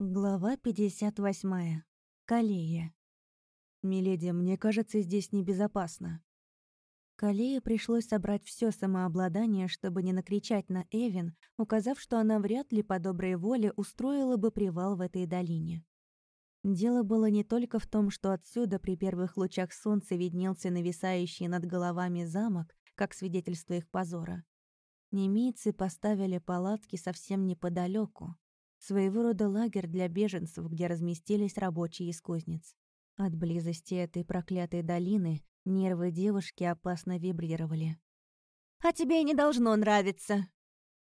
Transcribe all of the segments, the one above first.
Глава 58. Калея. «Миледи, мне кажется, здесь небезопасно». Калее пришлось собрать все самообладание, чтобы не накричать на Эвин, указав, что она вряд ли по доброй воле устроила бы привал в этой долине. Дело было не только в том, что отсюда при первых лучах солнца виднелся нависающий над головами замок, как свидетельство их позора. Немийцы поставили палатки совсем неподалеку, своего рода лагерь для беженцев, где разместились рабочие из кузниц. От близости этой проклятой долины нервы девушки опасно вибрировали. «А тебе не должно нравиться!»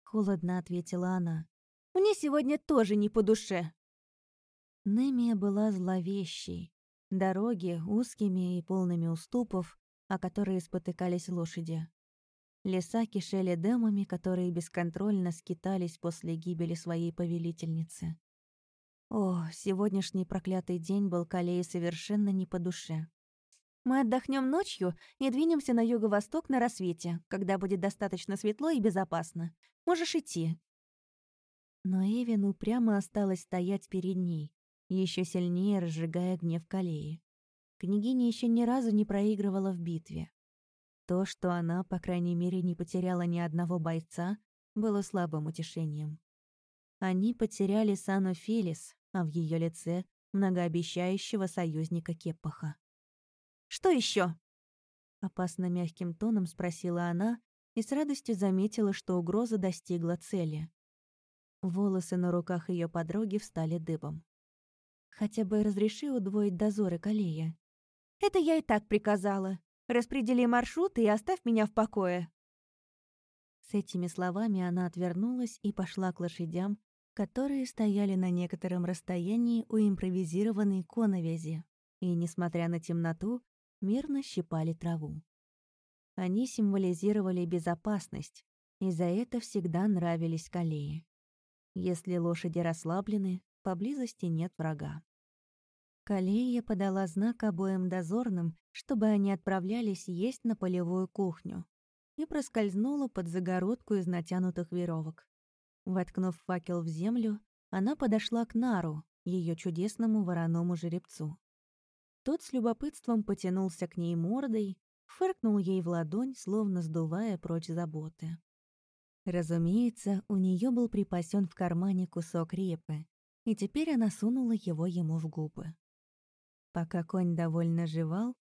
Холодно ответила она. «Мне сегодня тоже не по душе!» Немия была зловещей. Дороги узкими и полными уступов, о которые спотыкались лошади. Леса кишели демами, которые бесконтрольно скитались после гибели своей повелительницы. О, сегодняшний проклятый день был Калее совершенно не по душе. «Мы отдохнем ночью и двинемся на юго-восток на рассвете, когда будет достаточно светло и безопасно. Можешь идти». Но Эвин упрямо осталась стоять перед ней, еще сильнее разжигая гнев Калеи. Княгиня еще ни разу не проигрывала в битве. То, что она, по крайней мере, не потеряла ни одного бойца, было слабым утешением. Они потеряли Сану Фелис, а в ее лице — многообещающего союзника Кеппаха. «Что еще? Опасно мягким тоном спросила она и с радостью заметила, что угроза достигла цели. Волосы на руках ее подруги встали дыбом. «Хотя бы разреши удвоить дозоры Калея». «Это я и так приказала», Распредели маршрут и оставь меня в покое». С этими словами она отвернулась и пошла к лошадям, которые стояли на некотором расстоянии у импровизированной коновязи и, несмотря на темноту, мирно щипали траву. Они символизировали безопасность, и за это всегда нравились колеи. Если лошади расслаблены, поблизости нет врага. Калея подала знак обоим дозорным, чтобы они отправлялись есть на полевую кухню, и проскользнула под загородку из натянутых веревок. Воткнув факел в землю, она подошла к Нару, ее чудесному вороному жеребцу. Тот с любопытством потянулся к ней мордой, фыркнул ей в ладонь, словно сдувая прочь заботы. Разумеется, у нее был припасен в кармане кусок репы, и теперь она сунула его ему в губы. Пока конь довольно жевал,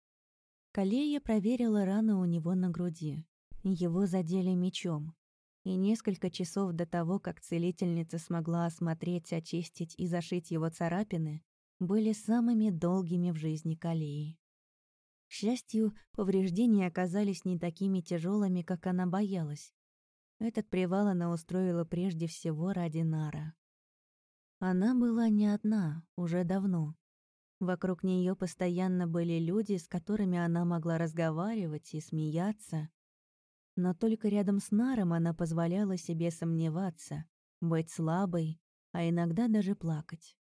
Калея проверила рану у него на груди. Его задели мечом. И несколько часов до того, как целительница смогла осмотреть, очистить и зашить его царапины, были самыми долгими в жизни Калеи. К счастью, повреждения оказались не такими тяжелыми, как она боялась. Этот привал она устроила прежде всего ради Нара. Она была не одна, уже давно. Вокруг нее постоянно были люди, с которыми она могла разговаривать и смеяться. Но только рядом с Наром она позволяла себе сомневаться, быть слабой, а иногда даже плакать.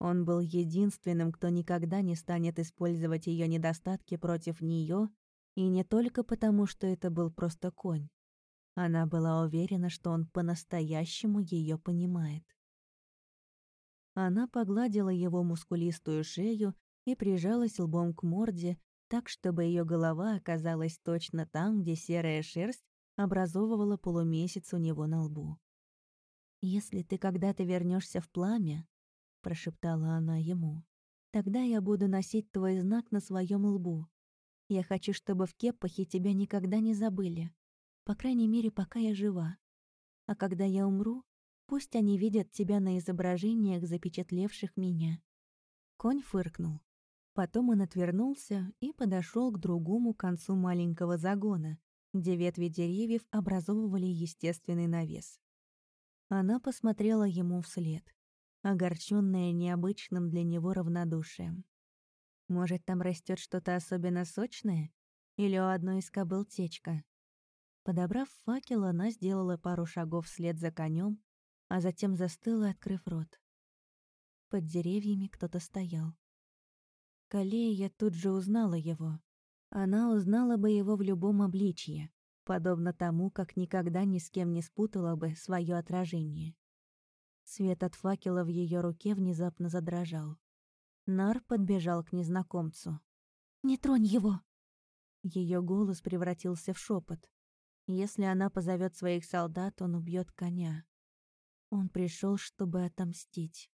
Он был единственным, кто никогда не станет использовать ее недостатки против нее, и не только потому, что это был просто конь. Она была уверена, что он по-настоящему ее понимает. Она погладила его мускулистую шею и прижалась лбом к морде, так, чтобы ее голова оказалась точно там, где серая шерсть образовывала полумесяц у него на лбу. «Если ты когда-то вернешься в пламя», — прошептала она ему, «тогда я буду носить твой знак на своем лбу. Я хочу, чтобы в Кеппахе тебя никогда не забыли, по крайней мере, пока я жива. А когда я умру, Пусть они видят тебя на изображениях, запечатлевших меня». Конь фыркнул. Потом он отвернулся и подошел к другому концу маленького загона, где ветви деревьев образовывали естественный навес. Она посмотрела ему вслед, огорченная необычным для него равнодушием. Может, там растет что-то особенно сочное? Или у одной из кобыл течка? Подобрав факел, она сделала пару шагов вслед за конем а затем застыла, открыв рот. Под деревьями кто-то стоял. Калея тут же узнала его. Она узнала бы его в любом обличье, подобно тому, как никогда ни с кем не спутала бы свое отражение. Свет от факела в ее руке внезапно задрожал. Нар подбежал к незнакомцу. «Не тронь его!» Ее голос превратился в шепот. Если она позовет своих солдат, он убьет коня. Он пришел, чтобы отомстить.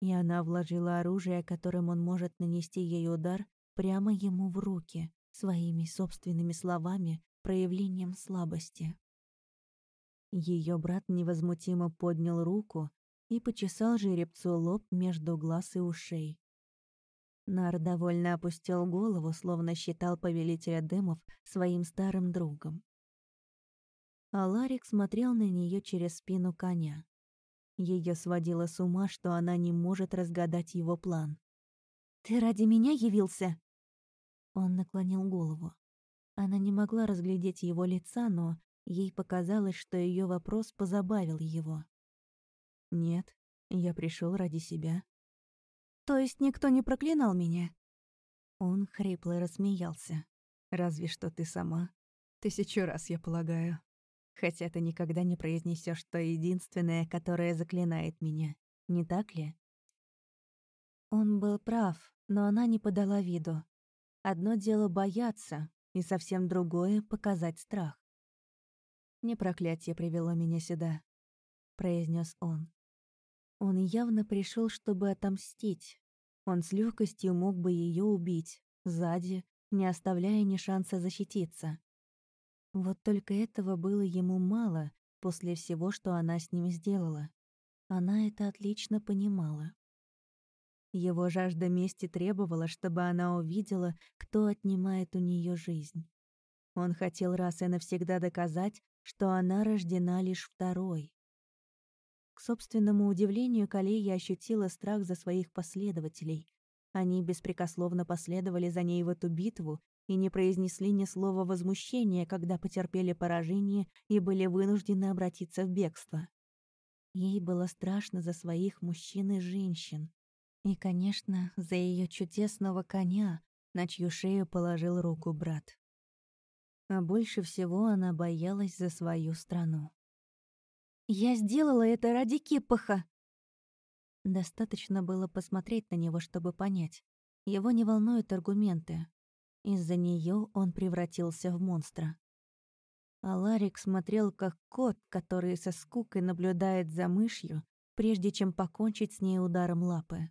И она вложила оружие, которым он может нанести ей удар, прямо ему в руки, своими собственными словами, проявлением слабости. Ее брат невозмутимо поднял руку и почесал жеребцу лоб между глаз и ушей. Нар довольно опустил голову, словно считал повелителя дымов своим старым другом. А Ларик смотрел на нее через спину коня. Ее сводило с ума, что она не может разгадать его план. «Ты ради меня явился?» Он наклонил голову. Она не могла разглядеть его лица, но ей показалось, что ее вопрос позабавил его. «Нет, я пришел ради себя». «То есть никто не проклинал меня?» Он хрипло рассмеялся. «Разве что ты сама. Тысячу раз, я полагаю. Хотя ты никогда не произнесешь то единственное, которое заклинает меня. Не так ли?» Он был прав, но она не подала виду. Одно дело бояться, и совсем другое — показать страх. «Не проклятие привело меня сюда», — произнес он. Он явно пришел, чтобы отомстить. Он с легкостью мог бы ее убить, сзади, не оставляя ни шанса защититься. Вот только этого было ему мало после всего, что она с ним сделала. Она это отлично понимала. Его жажда мести требовала, чтобы она увидела, кто отнимает у нее жизнь. Он хотел раз и навсегда доказать, что она рождена лишь второй. К собственному удивлению, Калея ощутила страх за своих последователей. Они беспрекословно последовали за ней в эту битву и не произнесли ни слова возмущения, когда потерпели поражение и были вынуждены обратиться в бегство. Ей было страшно за своих мужчин и женщин. И, конечно, за ее чудесного коня, на чью шею положил руку брат. А больше всего она боялась за свою страну. Я сделала это ради Киппаха. Достаточно было посмотреть на него, чтобы понять. Его не волнуют аргументы. Из-за нее он превратился в монстра. А Ларик смотрел как кот, который со скукой наблюдает за мышью, прежде чем покончить с ней ударом лапы.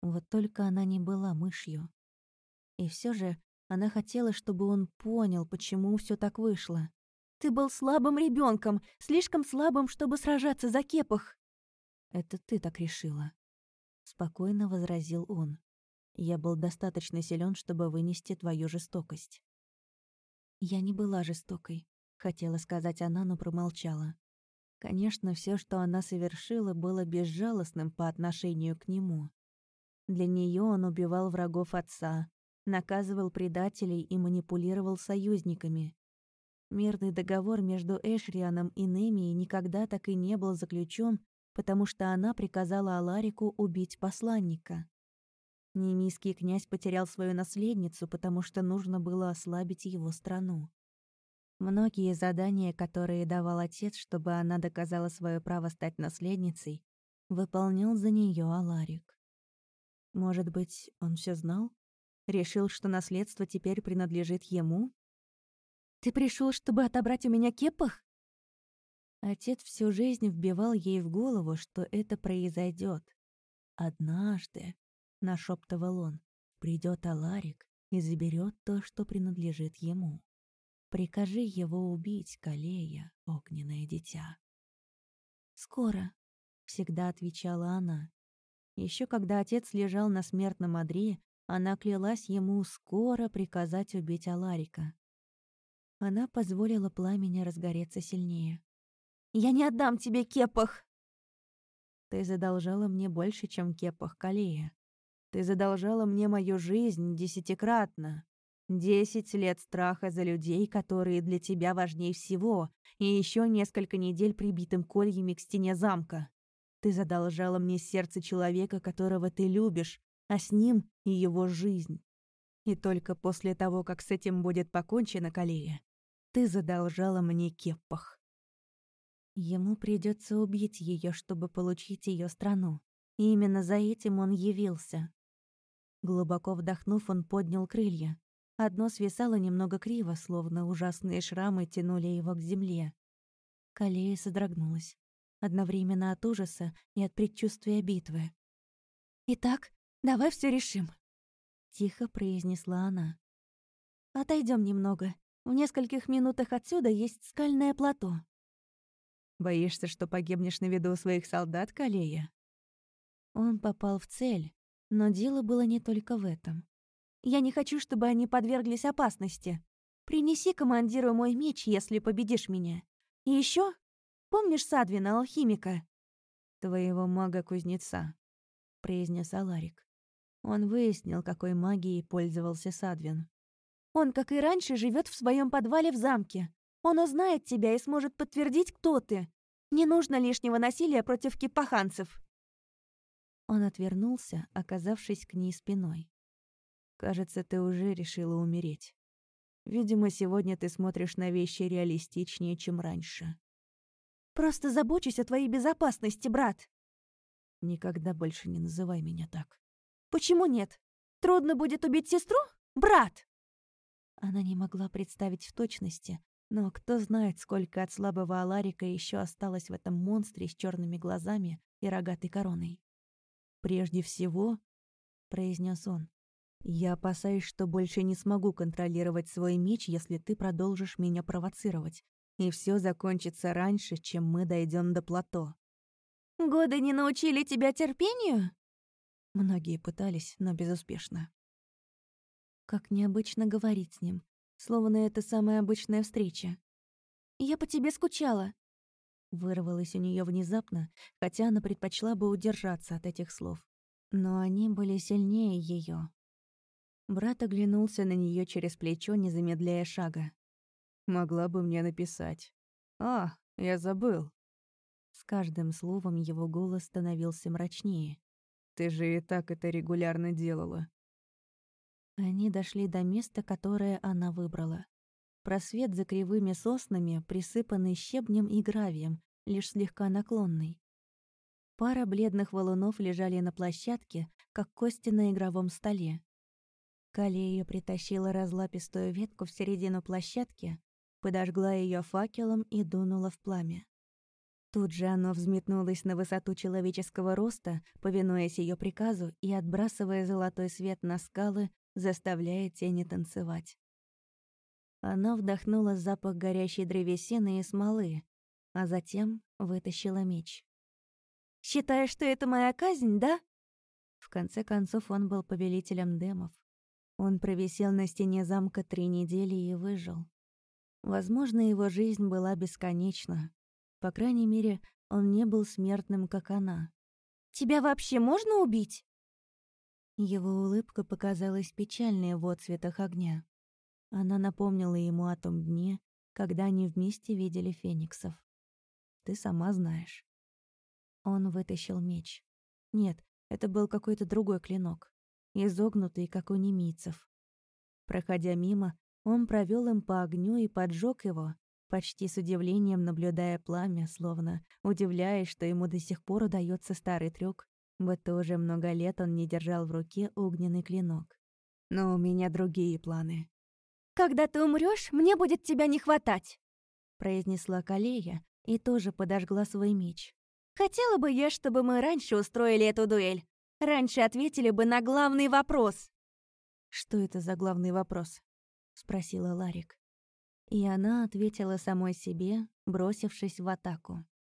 Вот только она не была мышью. И все же она хотела, чтобы он понял, почему все так вышло. Ты был слабым ребенком, слишком слабым, чтобы сражаться за кепах. Это ты так решила. Спокойно возразил он. Я был достаточно силен, чтобы вынести твою жестокость. Я не была жестокой, хотела сказать она, но промолчала. Конечно, все, что она совершила, было безжалостным по отношению к нему. Для нее он убивал врагов отца, наказывал предателей и манипулировал союзниками. Мирный договор между Эшрианом и Немией никогда так и не был заключен, потому что она приказала Аларику убить посланника. Немийский князь потерял свою наследницу, потому что нужно было ослабить его страну. Многие задания, которые давал отец, чтобы она доказала свое право стать наследницей, выполнял за нее Аларик. Может быть, он все знал? Решил, что наследство теперь принадлежит ему? Ты пришел, чтобы отобрать у меня кепах? Отец всю жизнь вбивал ей в голову, что это произойдет. Однажды, нашептывал он, придет Аларик и заберет то, что принадлежит ему. Прикажи его убить, Калея, огненное дитя. Скоро, всегда отвечала она. Еще когда отец лежал на смертном одре, она клялась ему скоро приказать убить Аларика. Она позволила пламени разгореться сильнее. «Я не отдам тебе кепах!» «Ты задолжала мне больше, чем кепах, Калея. Ты задолжала мне мою жизнь десятикратно. Десять лет страха за людей, которые для тебя важнее всего, и еще несколько недель прибитым кольями к стене замка. Ты задолжала мне сердце человека, которого ты любишь, а с ним и его жизнь. И только после того, как с этим будет покончено, Калея, ты задолжала мне кеппах. Ему придется убить ее, чтобы получить ее страну. И именно за этим он явился. Глубоко вдохнув, он поднял крылья. Одно свисало немного криво, словно ужасные шрамы тянули его к земле. Калея содрогнулась, одновременно от ужаса и от предчувствия битвы. «Итак, давай все решим», — тихо произнесла она. Отойдем немного. В нескольких минутах отсюда есть скальное плато». «Боишься, что погибнешь на виду своих солдат, Калея?» Он попал в цель, но дело было не только в этом. «Я не хочу, чтобы они подверглись опасности. Принеси командиру мой меч, если победишь меня. И еще, помнишь Садвина, алхимика?» «Твоего мага-кузнеца», — произнес Аларик. Он выяснил, какой магией пользовался Садвин. Он, как и раньше, живет в своем подвале в замке. Он узнает тебя и сможет подтвердить, кто ты. Не нужно лишнего насилия против кипаханцев». Он отвернулся, оказавшись к ней спиной. «Кажется, ты уже решила умереть. Видимо, сегодня ты смотришь на вещи реалистичнее, чем раньше». «Просто забочусь о твоей безопасности, брат». «Никогда больше не называй меня так». «Почему нет? Трудно будет убить сестру? Брат!» Она не могла представить в точности, но кто знает, сколько от слабого Аларика еще осталось в этом монстре с черными глазами и рогатой короной. «Прежде всего», — произнес он, — «я опасаюсь, что больше не смогу контролировать свой меч, если ты продолжишь меня провоцировать, и все закончится раньше, чем мы дойдем до плато». «Годы не научили тебя терпению?» Многие пытались, но безуспешно. Как необычно говорить с ним, словно это самая обычная встреча. «Я по тебе скучала», Вырвалось у нее внезапно, хотя она предпочла бы удержаться от этих слов. Но они были сильнее ее. Брат оглянулся на нее через плечо, не замедляя шага. «Могла бы мне написать». «А, я забыл». С каждым словом его голос становился мрачнее. «Ты же и так это регулярно делала. Они дошли до места, которое она выбрала. Просвет за кривыми соснами, присыпанный щебнем и гравием, лишь слегка наклонный. Пара бледных валунов лежали на площадке, как кости на игровом столе. Калея притащила разлапистую ветку в середину площадки, подожгла ее факелом и дунула в пламя. Тут же оно взметнулось на высоту человеческого роста, повинуясь ее приказу и отбрасывая золотой свет на скалы, заставляя тени танцевать. Она вдохнула запах горящей древесины и смолы, а затем вытащила меч. «Считаешь, что это моя казнь, да?» В конце концов, он был повелителем демов. Он провисел на стене замка три недели и выжил. Возможно, его жизнь была бесконечна. По крайней мере, он не был смертным, как она. «Тебя вообще можно убить?» Его улыбка показалась печальной в отцветах огня. Она напомнила ему о том дне, когда они вместе видели фениксов. Ты сама знаешь. Он вытащил меч. Нет, это был какой-то другой клинок, изогнутый, как у немийцев. Проходя мимо, он провел им по огню и поджег его, почти с удивлением наблюдая пламя, словно удивляясь, что ему до сих пор удается старый трюк будто уже много лет он не держал в руке огненный клинок. Но у меня другие планы. «Когда ты умрёшь, мне будет тебя не хватать», произнесла Калея и тоже подожгла свой меч. «Хотела бы я, чтобы мы раньше устроили эту дуэль. Раньше ответили бы на главный вопрос». «Что это за главный вопрос?» — спросила Ларик. И она ответила самой себе, бросившись в атаку.